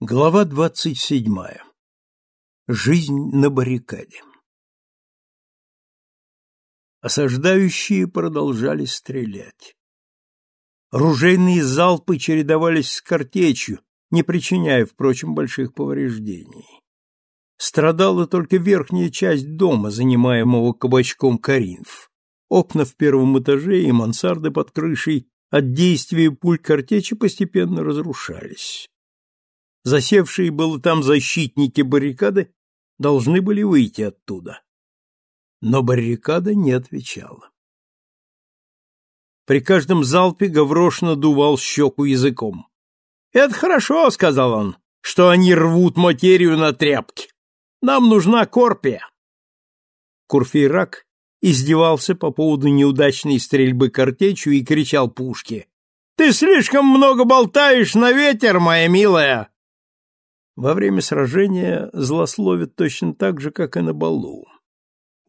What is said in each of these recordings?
Глава двадцать седьмая. Жизнь на баррикаде. Осаждающие продолжали стрелять. Ружейные залпы чередовались с картечью, не причиняя, впрочем, больших повреждений. Страдала только верхняя часть дома, занимаемого кабачком Каринф. Окна в первом этаже и мансарды под крышей от действия пуль картечи постепенно разрушались засевшие было там защитники баррикады должны были выйти оттуда. Но баррикада не отвечала. При каждом залпе Гаврош надувал щеку языком. — Это хорошо, — сказал он, — что они рвут материю на тряпки. Нам нужна корпия. Курфейрак издевался по поводу неудачной стрельбы картечью и кричал пушке. — Ты слишком много болтаешь на ветер, моя милая! Во время сражения злословят точно так же, как и на балу.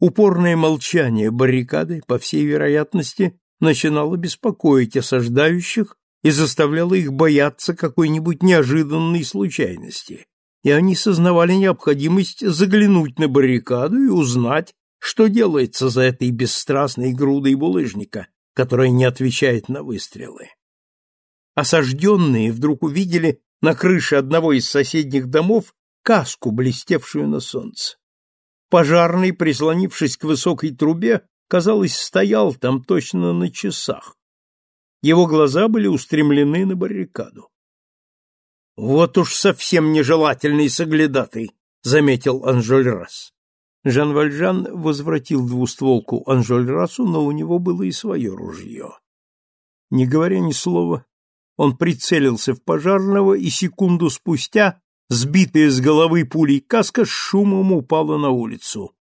Упорное молчание баррикады, по всей вероятности, начинало беспокоить осаждающих и заставляло их бояться какой-нибудь неожиданной случайности, и они сознавали необходимость заглянуть на баррикаду и узнать, что делается за этой бесстрастной грудой булыжника, которая не отвечает на выстрелы. Осажденные вдруг увидели на крыше одного из соседних домов каску, блестевшую на солнце. Пожарный, прислонившись к высокой трубе, казалось, стоял там точно на часах. Его глаза были устремлены на баррикаду. «Вот уж совсем нежелательный соглядатый», — заметил Анжольрас. Жан Вальжан возвратил двустволку Анжольрасу, но у него было и свое ружье. Не говоря ни слова, он прицелился в пожарного, и секунду спустя, сбитая с головы пулей каска, с шумом упала на улицу.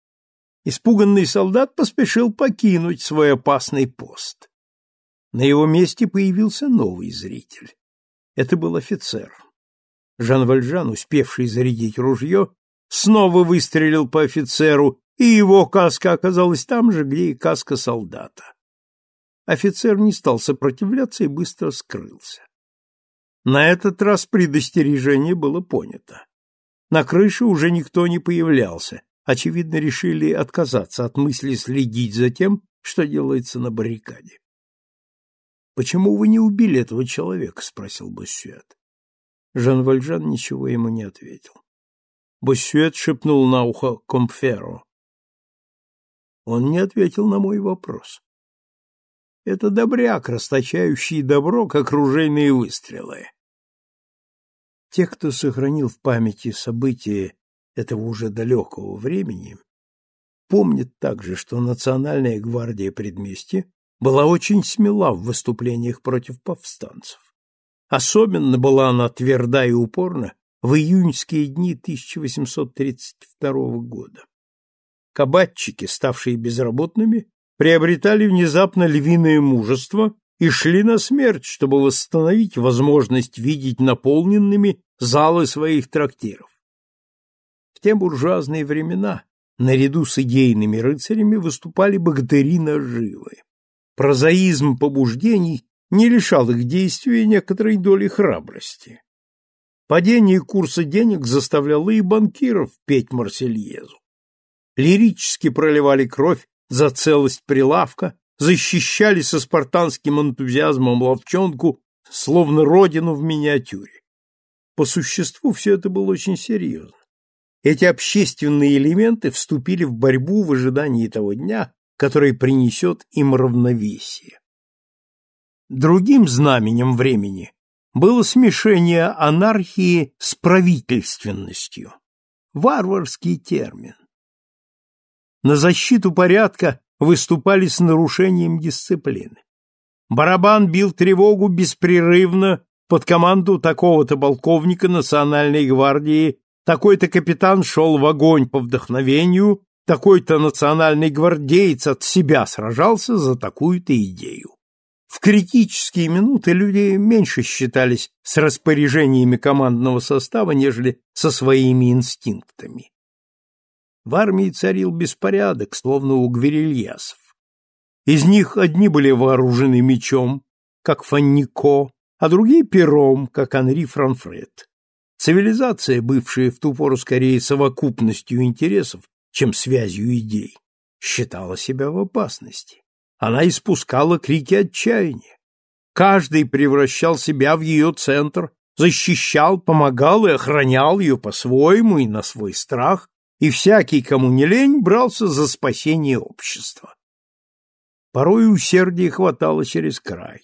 Испуганный солдат поспешил покинуть свой опасный пост. На его месте появился новый зритель. Это был офицер. Жан Вальжан, успевший зарядить ружье, снова выстрелил по офицеру, и его каска оказалась там же, где и каска солдата. Офицер не стал сопротивляться и быстро скрылся. На этот раз предостережение было понято. На крыше уже никто не появлялся. Очевидно, решили отказаться от мысли следить за тем, что делается на баррикаде. «Почему вы не убили этого человека?» — спросил Боссюэт. Жан Вальжан ничего ему не ответил. Боссюэт шепнул на ухо Компферу. Он не ответил на мой вопрос. Это добряк, расточающий добро, как ружейные выстрелы. Те, кто сохранил в памяти события этого уже далекого времени, помнят также, что Национальная гвардия предместья была очень смела в выступлениях против повстанцев. Особенно была она тверда и упорна в июньские дни 1832 года. Кабатчики, ставшие безработными, приобретали внезапно львиное мужество и шли на смерть, чтобы восстановить возможность видеть наполненными залы своих трактиров. В те буржуазные времена наряду с идейными рыцарями выступали богатыри наживы. Прозаизм побуждений не лишал их действия некоторой доли храбрости. Падение курса денег заставляло и банкиров петь Марсельезу. Лирически проливали кровь за целость прилавка, защищали со спартанским энтузиазмом ловчонку, словно родину в миниатюре. По существу все это было очень серьезно. Эти общественные элементы вступили в борьбу в ожидании того дня, который принесет им равновесие. Другим знаменем времени было смешение анархии с правительственностью. Варварский термин на защиту порядка выступали с нарушением дисциплины. Барабан бил тревогу беспрерывно под команду такого-то полковника национальной гвардии, такой-то капитан шел в огонь по вдохновению, такой-то национальный гвардеец от себя сражался за такую-то идею. В критические минуты люди меньше считались с распоряжениями командного состава, нежели со своими инстинктами. В армии царил беспорядок, словно у гверильясов. Из них одни были вооружены мечом, как Фаннико, а другие пером, как Анри Франфред. Цивилизация, бывшая в ту пору скорее совокупностью интересов, чем связью идей, считала себя в опасности. Она испускала крики отчаяния. Каждый превращал себя в ее центр, защищал, помогал и охранял ее по-своему и на свой страх, и всякий, кому не лень, брался за спасение общества. Порой усердия хватало через край.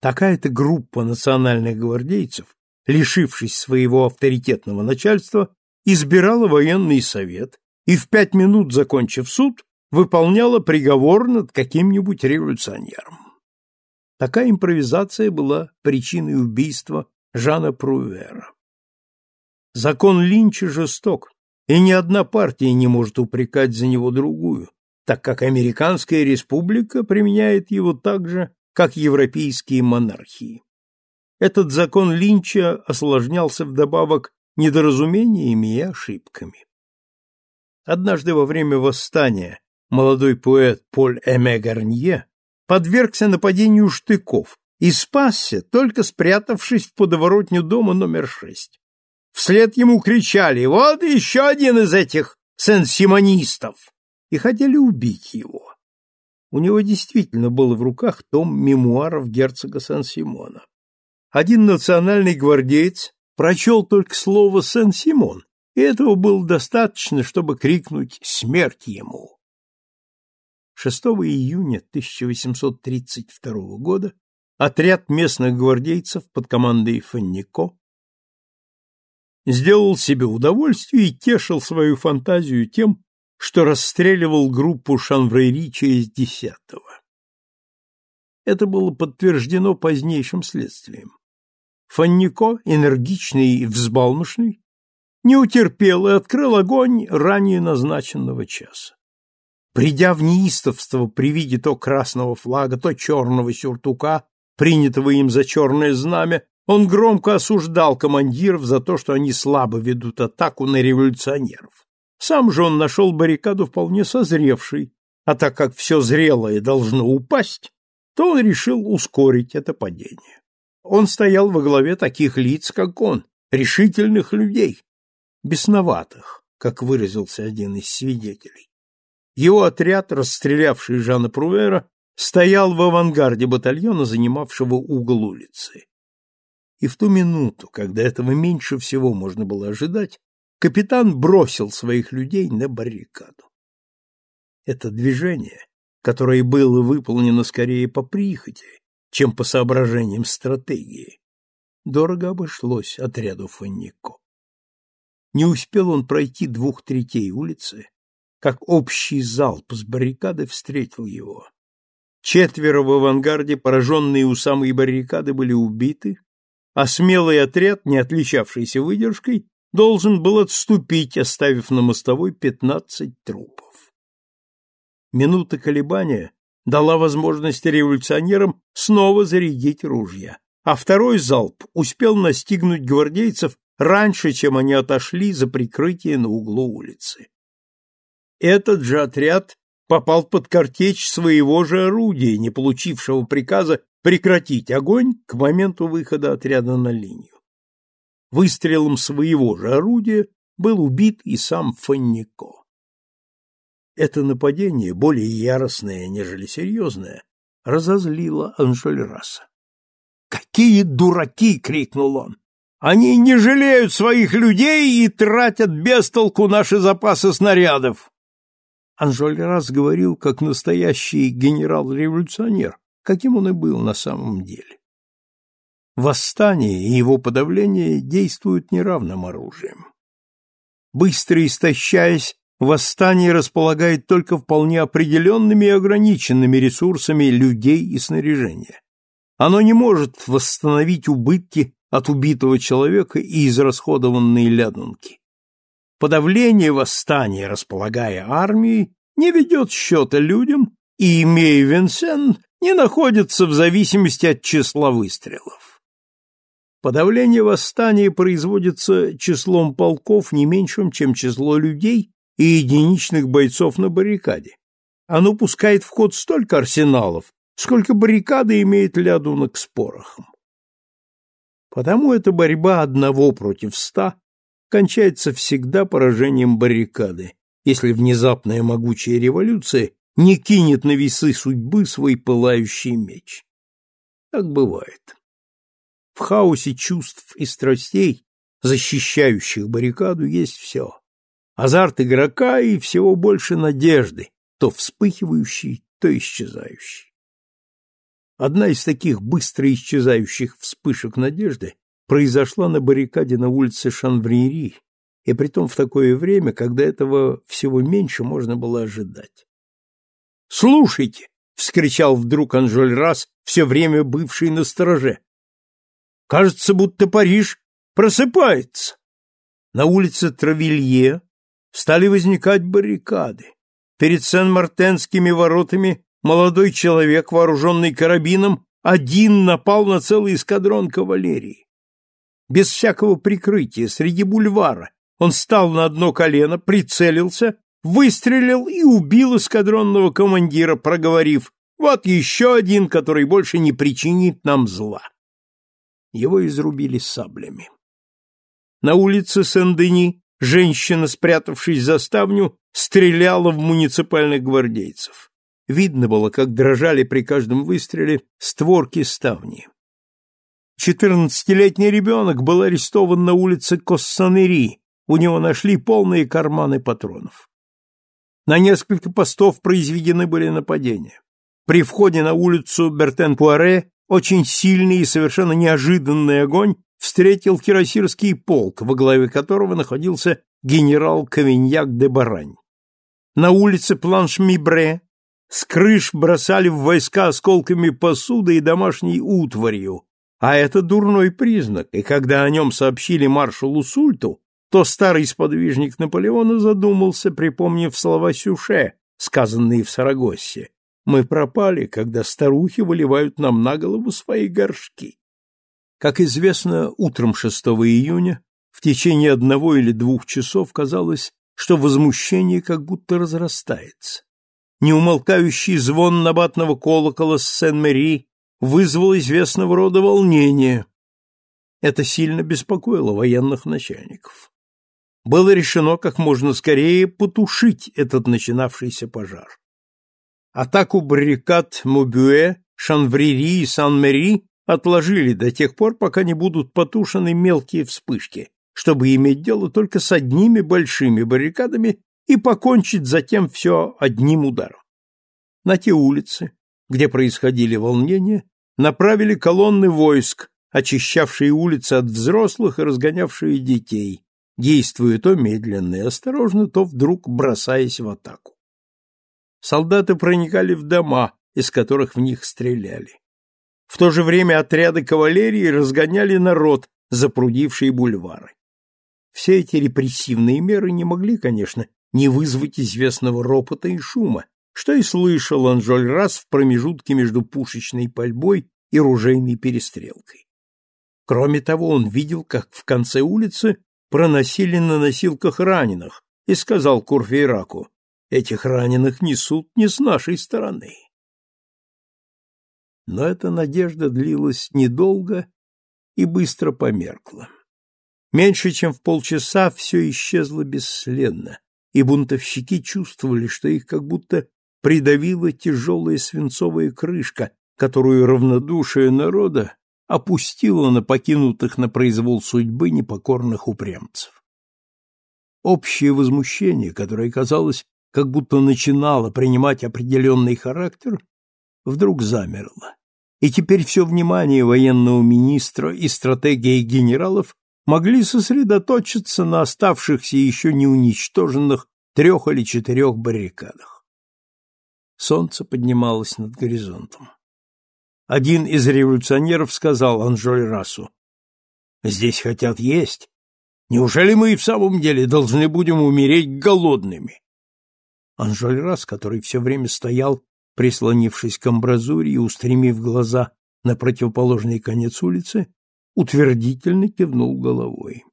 Такая-то группа национальных гвардейцев, лишившись своего авторитетного начальства, избирала военный совет и в пять минут, закончив суд, выполняла приговор над каким-нибудь революционером. Такая импровизация была причиной убийства Жана Прувера. Закон Линча жесток, и ни одна партия не может упрекать за него другую, так как американская республика применяет его так же, как европейские монархии. Этот закон Линча осложнялся вдобавок недоразумениями и ошибками. Однажды во время восстания молодой поэт Поль Эме Гарнье подвергся нападению штыков и спасся, только спрятавшись в подворотню дома номер шесть. Вслед ему кричали «Вот еще один из этих сен-симонистов!» и хотели убить его. У него действительно был в руках том мемуаров герцога Сан-Симона. Один национальный гвардеец прочел только слово «Сен-Симон», и этого было достаточно, чтобы крикнуть «Смерть ему!». 6 июня 1832 года отряд местных гвардейцев под командой Фаннико сделал себе удовольствие и тешил свою фантазию тем, что расстреливал группу Шанврейри через десятого. Это было подтверждено позднейшим следствием. Фаннико, энергичный и взбалмошный, не утерпел и открыл огонь ранее назначенного часа. Придя в неистовство при виде то красного флага, то черного сюртука, принятого им за черное знамя, он громко осуждал командиров за то, что они слабо ведут атаку на революционеров. Сам же он нашел баррикаду вполне созревшей, а так как все зрелое должно упасть, то он решил ускорить это падение. Он стоял во главе таких лиц, как он, решительных людей, бесноватых, как выразился один из свидетелей. Его отряд, расстрелявший Жана Прувера, стоял в авангарде батальона, занимавшего угол улицы. И в ту минуту, когда этого меньше всего можно было ожидать, капитан бросил своих людей на баррикаду. Это движение, которое было выполнено скорее по прихоти, чем по соображениям стратегии, дорого обошлось отряду Фаннико. Не успел он пройти двух третей улицы, как общий залп с баррикады встретил его. Четверо в авангарде, пораженные у самой баррикады, были убиты, а смелый отряд, не отличавшийся выдержкой, должен был отступить, оставив на мостовой пятнадцать трупов. Минута колебания дала возможность революционерам снова зарядить ружья, а второй залп успел настигнуть гвардейцев раньше, чем они отошли за прикрытие на углу улицы. Этот же отряд попал под картечь своего же орудия, не получившего приказа прекратить огонь к моменту выхода отряда на линию. Выстрелом своего же орудия был убит и сам Фаннико. Это нападение, более яростное, нежели серьезное, разозлило Анжельраса. «Какие дураки!» — крикнул он. «Они не жалеют своих людей и тратят без толку наши запасы снарядов!» Анжольрас говорил, как настоящий генерал-революционер, каким он и был на самом деле. Восстание и его подавление действуют неравным оружием. Быстро истощаясь, восстание располагает только вполне определенными и ограниченными ресурсами людей и снаряжения. Оно не может восстановить убытки от убитого человека и израсходованные лядунки. Подавление восстания, располагая армией, не ведет счета людям и, имея Винсен, не находится в зависимости от числа выстрелов. Подавление восстания производится числом полков не меньшим, чем число людей и единичных бойцов на баррикаде. Оно пускает в ход столько арсеналов, сколько баррикада имеет лядунок с порохом. Потому эта борьба одного против ста кончается всегда поражением баррикады, если внезапная могучая революция не кинет на весы судьбы свой пылающий меч. Так бывает. В хаосе чувств и страстей, защищающих баррикаду, есть все. Азарт игрока и всего больше надежды, то вспыхивающей, то исчезающей. Одна из таких быстро исчезающих вспышек надежды произошла на баррикаде на улице Шанврири, и притом в такое время, когда этого всего меньше можно было ожидать. «Слушайте!» — вскричал вдруг Анжоль Расс, все время бывший на стороже. «Кажется, будто Париж просыпается!» На улице Травилье стали возникать баррикады. Перед Сен-Мартенскими воротами молодой человек, вооруженный карабином, один напал на целый эскадрон кавалерии. Без всякого прикрытия, среди бульвара, он стал на одно колено, прицелился, выстрелил и убил эскадронного командира, проговорив «Вот еще один, который больше не причинит нам зла». Его изрубили саблями. На улице Сен-Дени женщина, спрятавшись за ставню, стреляла в муниципальных гвардейцев. Видно было, как дрожали при каждом выстреле створки ставни. Четырнадцатилетний ребенок был арестован на улице Коссанери, у него нашли полные карманы патронов. На несколько постов произведены были нападения. При входе на улицу Бертен-Пуаре очень сильный и совершенно неожиданный огонь встретил кирасирский полк, во главе которого находился генерал Кавиньяк де Барань. На улице Планш-Мибре с крыш бросали в войска осколками посуды и домашней утварью, а это дурной признак, и когда о нем сообщили маршалу Сульту, то старый сподвижник Наполеона задумался, припомнив слова Сюше, сказанные в Сарагоссе. «Мы пропали, когда старухи выливают нам на голову свои горшки». Как известно, утром 6 июня в течение одного или двух часов казалось, что возмущение как будто разрастается. Неумолкающий звон набатного колокола с Сен-Мэри вызвал известного рода волнение. Это сильно беспокоило военных начальников. Было решено как можно скорее потушить этот начинавшийся пожар. Атаку баррикад Мобюэ, Шанврири и Сан-Мэри отложили до тех пор, пока не будут потушены мелкие вспышки, чтобы иметь дело только с одними большими баррикадами и покончить затем все одним ударом. На те улицы, где происходили волнения, направили колонны войск, очищавшие улицы от взрослых и разгонявшие детей, действуя то медленно и осторожно, то вдруг бросаясь в атаку. Солдаты проникали в дома, из которых в них стреляли. В то же время отряды кавалерии разгоняли народ, запрудивший бульвары. Все эти репрессивные меры не могли, конечно, не вызвать известного ропота и шума, что и слышал Анжоль раз в промежутке между пушечной пальбой и ружейной перестрелкой. Кроме того, он видел, как в конце улицы проносили на носилках раненых, и сказал Курфейраку, «Этих раненых несут не с нашей стороны». Но эта надежда длилась недолго и быстро померкла. Меньше чем в полчаса все исчезло бесследно, и бунтовщики чувствовали, что их как будто придавила тяжелая свинцовая крышка, которую равнодушие народа опустило на покинутых на произвол судьбы непокорных упрямцев. Общее возмущение, которое, казалось, как будто начинало принимать определенный характер, вдруг замерло. И теперь все внимание военного министра и стратегии генералов могли сосредоточиться на оставшихся еще не уничтоженных трех или четырех баррикадах. Солнце поднималось над горизонтом. Один из революционеров сказал Анжоль Расу, «Здесь хотят есть. Неужели мы и в самом деле должны будем умереть голодными?» Анжоль Рас, который все время стоял, прислонившись к амбразуре и устремив глаза на противоположный конец улицы, утвердительно кивнул головой.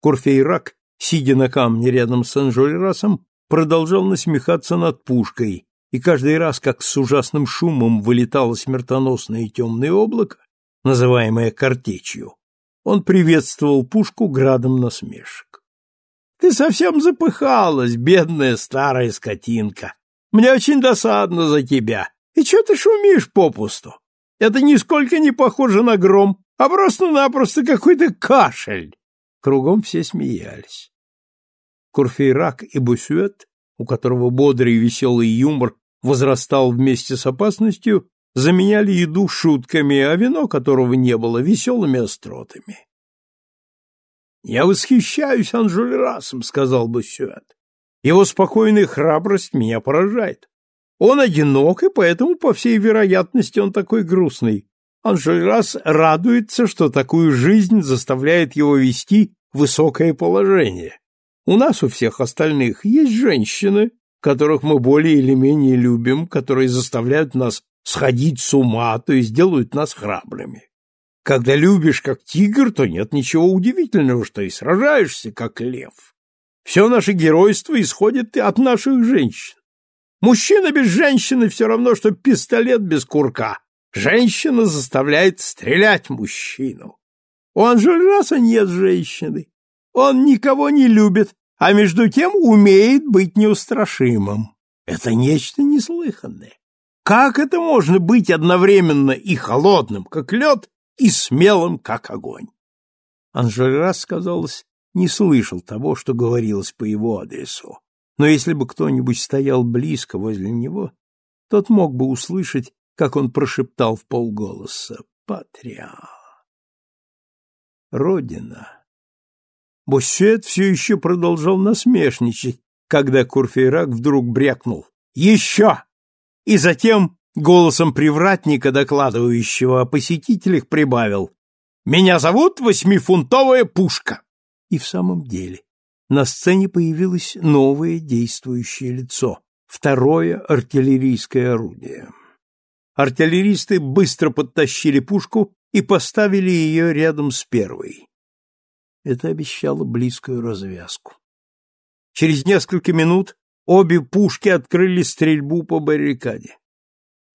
Курфейрак, сидя на камне рядом с Анжольрасом, продолжал насмехаться над пушкой, и каждый раз, как с ужасным шумом вылетало смертоносное темное облако, называемое картечью, Он приветствовал пушку градом насмешек. — Ты совсем запыхалась, бедная старая скотинка. Мне очень досадно за тебя. И что ты шумишь попусту? Это нисколько не похоже на гром, а просто-напросто какой-то кашель. Кругом все смеялись. Курфейрак и Бусюэт, у которого бодрый и веселый юмор возрастал вместе с опасностью, заменяли еду шутками, а вино, которого не было, веселыми остротами. «Я восхищаюсь Анжульрасом», — сказал Бусюэт. «Его спокойная храбрость меня поражает. Он одинок, и поэтому, по всей вероятности, он такой грустный. Анжульрас радуется, что такую жизнь заставляет его вести высокое положение. У нас у всех остальных есть женщины, которых мы более или менее любим, которые заставляют нас сходить с ума, то есть делают нас храбрыми. Когда любишь как тигр, то нет ничего удивительного, что и сражаешься как лев. Все наше геройство исходит от наших женщин. Мужчина без женщины все равно, что пистолет без курка. Женщина заставляет стрелять мужчину. У Анжельраса нет женщины. Он никого не любит, а между тем умеет быть неустрашимым. Это нечто неслыханное. Как это можно быть одновременно и холодным, как лед, и смелым, как огонь? Анжельрас, казалось, не слышал того, что говорилось по его адресу. Но если бы кто-нибудь стоял близко возле него, тот мог бы услышать, как он прошептал в полголоса «Патрия». Родина. Буссет все еще продолжал насмешничать, когда Курфейрак вдруг брякнул «Еще!» и затем голосом привратника, докладывающего о посетителях, прибавил «Меня зовут восьмифунтовая пушка!» И в самом деле на сцене появилось новое действующее лицо, второе артиллерийское орудие. Артиллеристы быстро подтащили пушку и поставили ее рядом с первой. Это обещало близкую развязку. Через несколько минут обе пушки открыли стрельбу по баррикаде.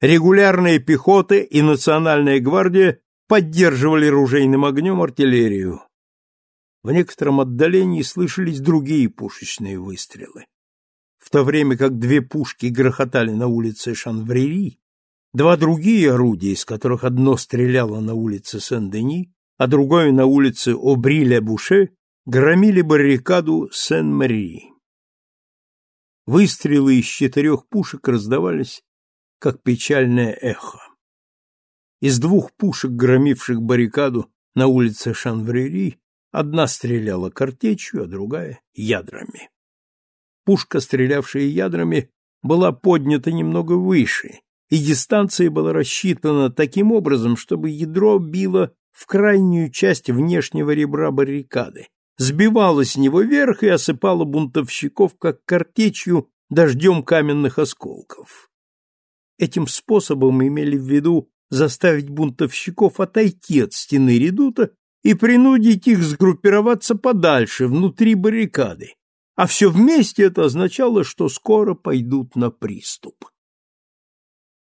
Регулярная пехота и национальная гвардия поддерживали ружейным огнем артиллерию. В некотором отдалении слышались другие пушечные выстрелы. В то время как две пушки грохотали на улице Шанврери, два другие орудия, из которых одно стреляло на улице Сен-Дени, а другое на улице Обри-ле-Буше громили баррикаду Сен-Мари. Выстрелы из четырех пушек раздавались, как печальное эхо. Из двух пушек, громивших баррикаду на улице Шанврери, одна стреляла картечью, а другая — ядрами. Пушка, стрелявшая ядрами, была поднята немного выше, и дистанция была рассчитана таким образом, чтобы ядро било в крайнюю часть внешнего ребра баррикады, сбивала с него вверх и осыпала бунтовщиков, как картечью, дождем каменных осколков. Этим способом имели в виду заставить бунтовщиков отойти от стены редута и принудить их сгруппироваться подальше, внутри баррикады, а все вместе это означало, что скоро пойдут на приступ.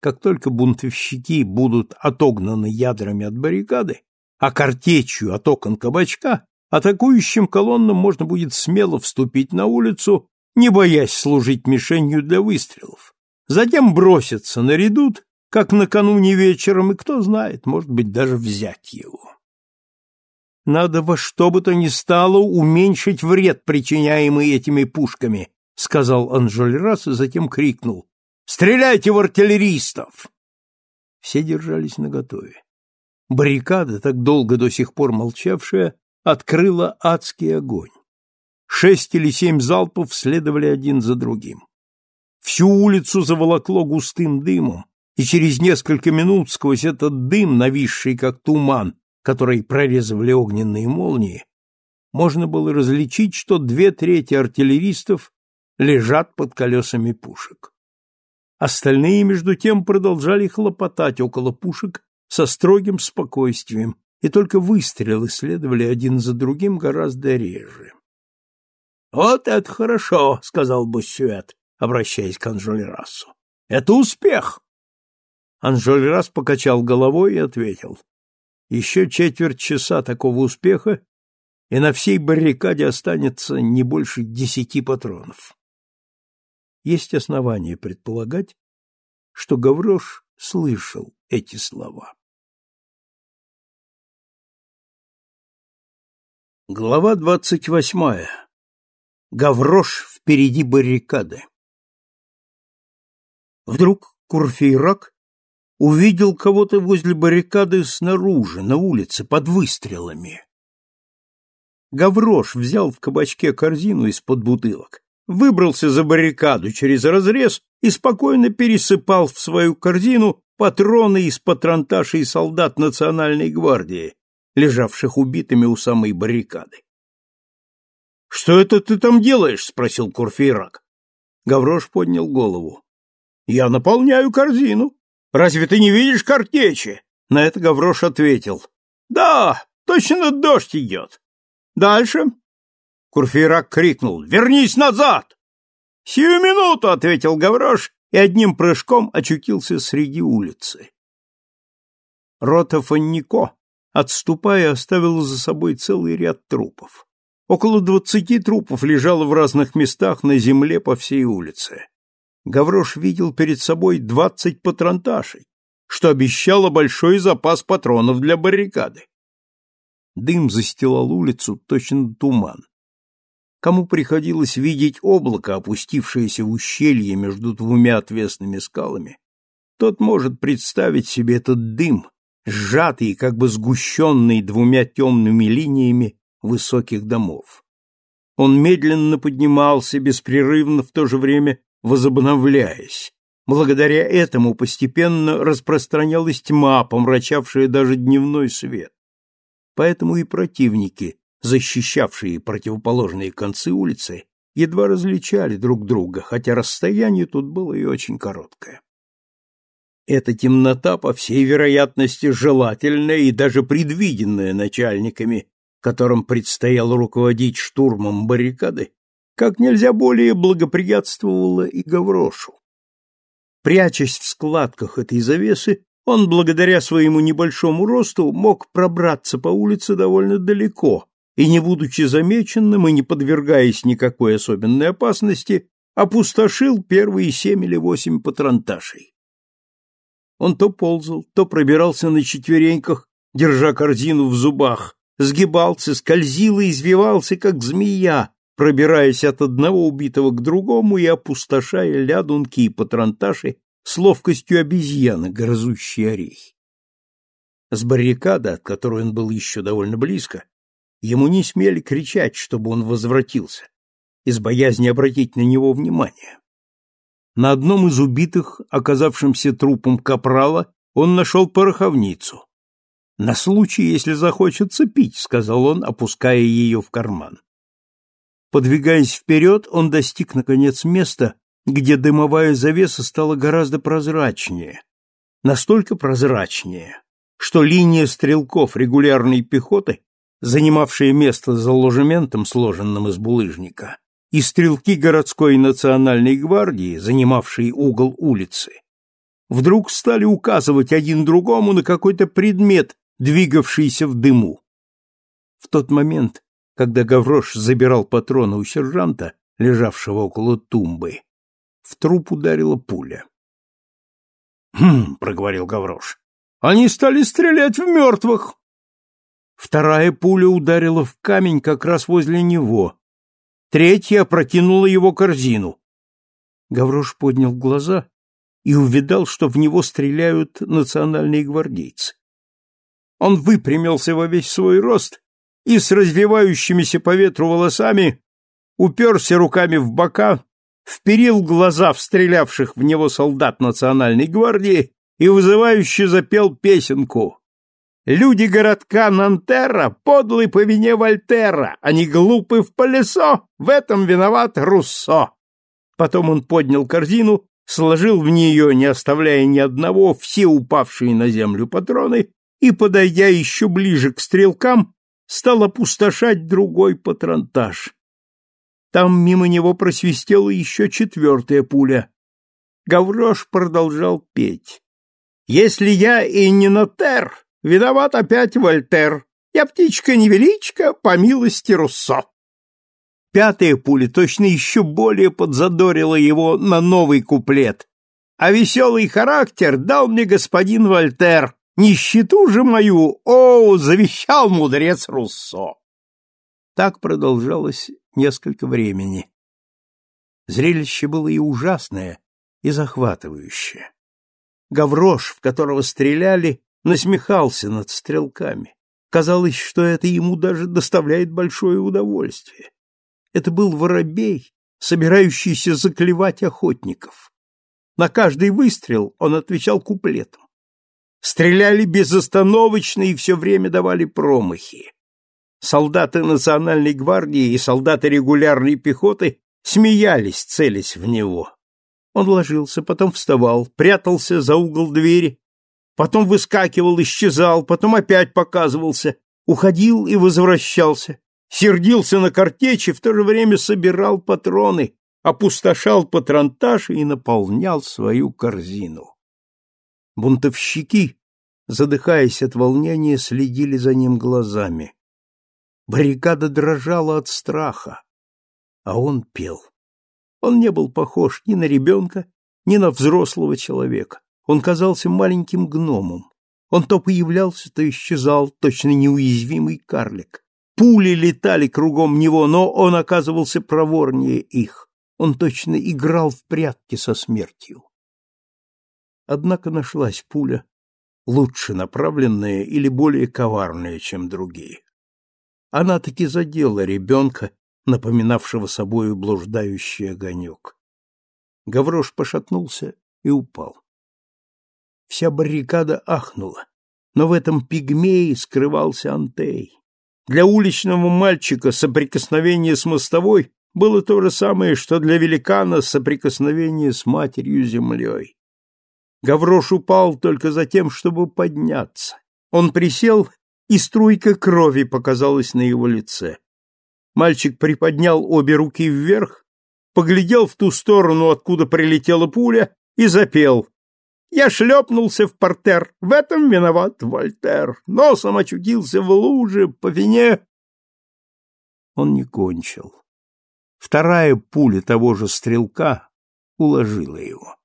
Как только бунтовщики будут отогнаны ядрами от баррикады, а картечью от окон кабачка, атакующим колоннам можно будет смело вступить на улицу, не боясь служить мишенью для выстрелов. Затем броситься на редут, как накануне вечером, и кто знает, может быть, даже взять его. Надо во что бы то ни стало уменьшить вред, причиняемый этими пушками, сказал Анжольрас и затем крикнул: "Стреляйте в артиллеристов!" Все держались наготове. Баррикада, так долго до сих пор молчавшая, открыла адский огонь. Шесть или семь залпов следовали один за другим. Всю улицу заволокло густым дымом, и через несколько минут сквозь этот дым, нависший как туман, который прорезывали огненные молнии, можно было различить, что две трети артиллеристов лежат под колесами пушек. Остальные, между тем, продолжали хлопотать около пушек со строгим спокойствием, и только выстрелы следовали один за другим гораздо реже. — Вот это хорошо, — сказал Буссюэт, обращаясь к Анжолерасу. — Это успех! Анжолерас покачал головой и ответил. Еще четверть часа такого успеха, и на всей баррикаде останется не больше десяти патронов. Есть основания предполагать, что Гаврош слышал эти слова. Глава двадцать восьмая. Гаврош впереди баррикады. Вдруг Курфейрак увидел кого-то возле баррикады снаружи, на улице, под выстрелами. Гаврош взял в кабачке корзину из-под бутылок, выбрался за баррикаду через разрез и спокойно пересыпал в свою корзину патроны из патронташей солдат Национальной гвардии, лежавших убитыми у самой баррикады. — Что это ты там делаешь? — спросил Курфейрак. Гаврош поднял голову. — Я наполняю корзину. Разве ты не видишь картечи? На это Гаврош ответил. — Да, точно дождь идет. Дальше. Курфейрак крикнул. — Вернись назад! — Сию минуту, — ответил Гаврош и одним прыжком очутился среди улицы. Рота Фаннико, отступая, оставила за собой целый ряд трупов. Около двадцати трупов лежало в разных местах на земле по всей улице. Гаврош видел перед собой двадцать патронташей, что обещало большой запас патронов для баррикады. Дым застилал улицу, точно туман. Кому приходилось видеть облако, опустившееся в ущелье между двумя отвесными скалами, тот может представить себе этот дым, сжатый, как бы сгущенный двумя темными линиями высоких домов. Он медленно поднимался, беспрерывно в то же время возобновляясь. Благодаря этому постепенно распространялась тьма, помрачавшая даже дневной свет. Поэтому и противники, защищавшие противоположные концы улицы, едва различали друг друга, хотя расстояние тут было и очень короткое. Эта темнота, по всей вероятности, желательная и даже предвиденная начальниками, которым предстояло руководить штурмом баррикады, как нельзя более благоприятствовала и Гаврошу. Прячась в складках этой завесы, он, благодаря своему небольшому росту, мог пробраться по улице довольно далеко, и, не будучи замеченным и не подвергаясь никакой особенной опасности, опустошил первые семь или восемь патронташей. Он то ползал, то пробирался на четвереньках, держа корзину в зубах, сгибался, скользил и извивался, как змея, пробираясь от одного убитого к другому и опустошая лядунки и патронташи с ловкостью обезьяны, грызущей орехи. С баррикады, от которой он был еще довольно близко, Ему не смели кричать, чтобы он возвратился, из боязни обратить на него внимание. На одном из убитых, оказавшимся трупом капрала, он нашел пороховницу. «На случай, если захочется пить», — сказал он, опуская ее в карман. Подвигаясь вперед, он достиг, наконец, места, где дымовая завеса стала гораздо прозрачнее. Настолько прозрачнее, что линия стрелков регулярной пехоты занимавшие место за ложементом, сложенным из булыжника, и стрелки городской национальной гвардии, занимавшие угол улицы, вдруг стали указывать один другому на какой-то предмет, двигавшийся в дыму. В тот момент, когда Гаврош забирал патроны у сержанта, лежавшего около тумбы, в труп ударила пуля. «Хм», — проговорил Гаврош, — «они стали стрелять в мертвых». Вторая пуля ударила в камень как раз возле него. Третья опрокинула его корзину. Гаврош поднял глаза и увидал, что в него стреляют национальные гвардейцы. Он выпрямился во весь свой рост и с развивающимися по ветру волосами уперся руками в бока, вперил глаза в стрелявших в него солдат национальной гвардии и вызывающе запел песенку Люди городка Нантерра подлы по вине Вольтера, они глупы в полесо, в этом виноват Руссо. Потом он поднял корзину, сложил в нее, не оставляя ни одного, все упавшие на землю патроны и, подойдя еще ближе к стрелкам, стал опустошать другой патронтаж. Там мимо него просвистела еще четвертая пуля. Гаврош продолжал петь. «Если я и не нотер, Виноват опять Вольтер. Я птичка-невеличка, по милости Руссо. Пятая пуля точно еще более подзадорила его на новый куплет. А веселый характер дал мне господин Вольтер. Нищету же мою, о, завещал мудрец Руссо. Так продолжалось несколько времени. Зрелище было и ужасное, и захватывающее. Гаврош, в которого стреляли, насмехался над стрелками. Казалось, что это ему даже доставляет большое удовольствие. Это был воробей, собирающийся заклевать охотников. На каждый выстрел он отвечал куплетом. Стреляли безостановочно и все время давали промахи. Солдаты национальной гвардии и солдаты регулярной пехоты смеялись, целясь в него. Он ложился, потом вставал, прятался за угол двери, потом выскакивал, исчезал, потом опять показывался, уходил и возвращался, сердился на картечь в то же время собирал патроны, опустошал патронтаж и наполнял свою корзину. Бунтовщики, задыхаясь от волнения, следили за ним глазами. Баррикада дрожала от страха, а он пел. Он не был похож ни на ребенка, ни на взрослого человека. Он казался маленьким гномом. Он то появлялся, то исчезал, точно неуязвимый карлик. Пули летали кругом него, но он оказывался проворнее их. Он точно играл в прятки со смертью. Однако нашлась пуля, лучше направленная или более коварная, чем другие. Она таки задела ребенка, напоминавшего собою блуждающий огонек. Гаврош пошатнулся и упал. Вся баррикада ахнула, но в этом пигмее скрывался Антей. Для уличного мальчика соприкосновение с мостовой было то же самое, что для великана соприкосновение с матерью-землей. Гаврош упал только за тем, чтобы подняться. Он присел, и струйка крови показалась на его лице. Мальчик приподнял обе руки вверх, поглядел в ту сторону, откуда прилетела пуля, и запел. Я шлепнулся в портер. В этом виноват Вольтер. Носом очутился в луже по вине. Он не кончил. Вторая пуля того же стрелка уложила его.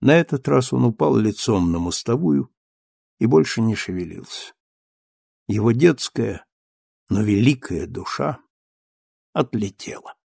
На этот раз он упал лицом на мостовую и больше не шевелился. Его детская, но великая душа отлетела.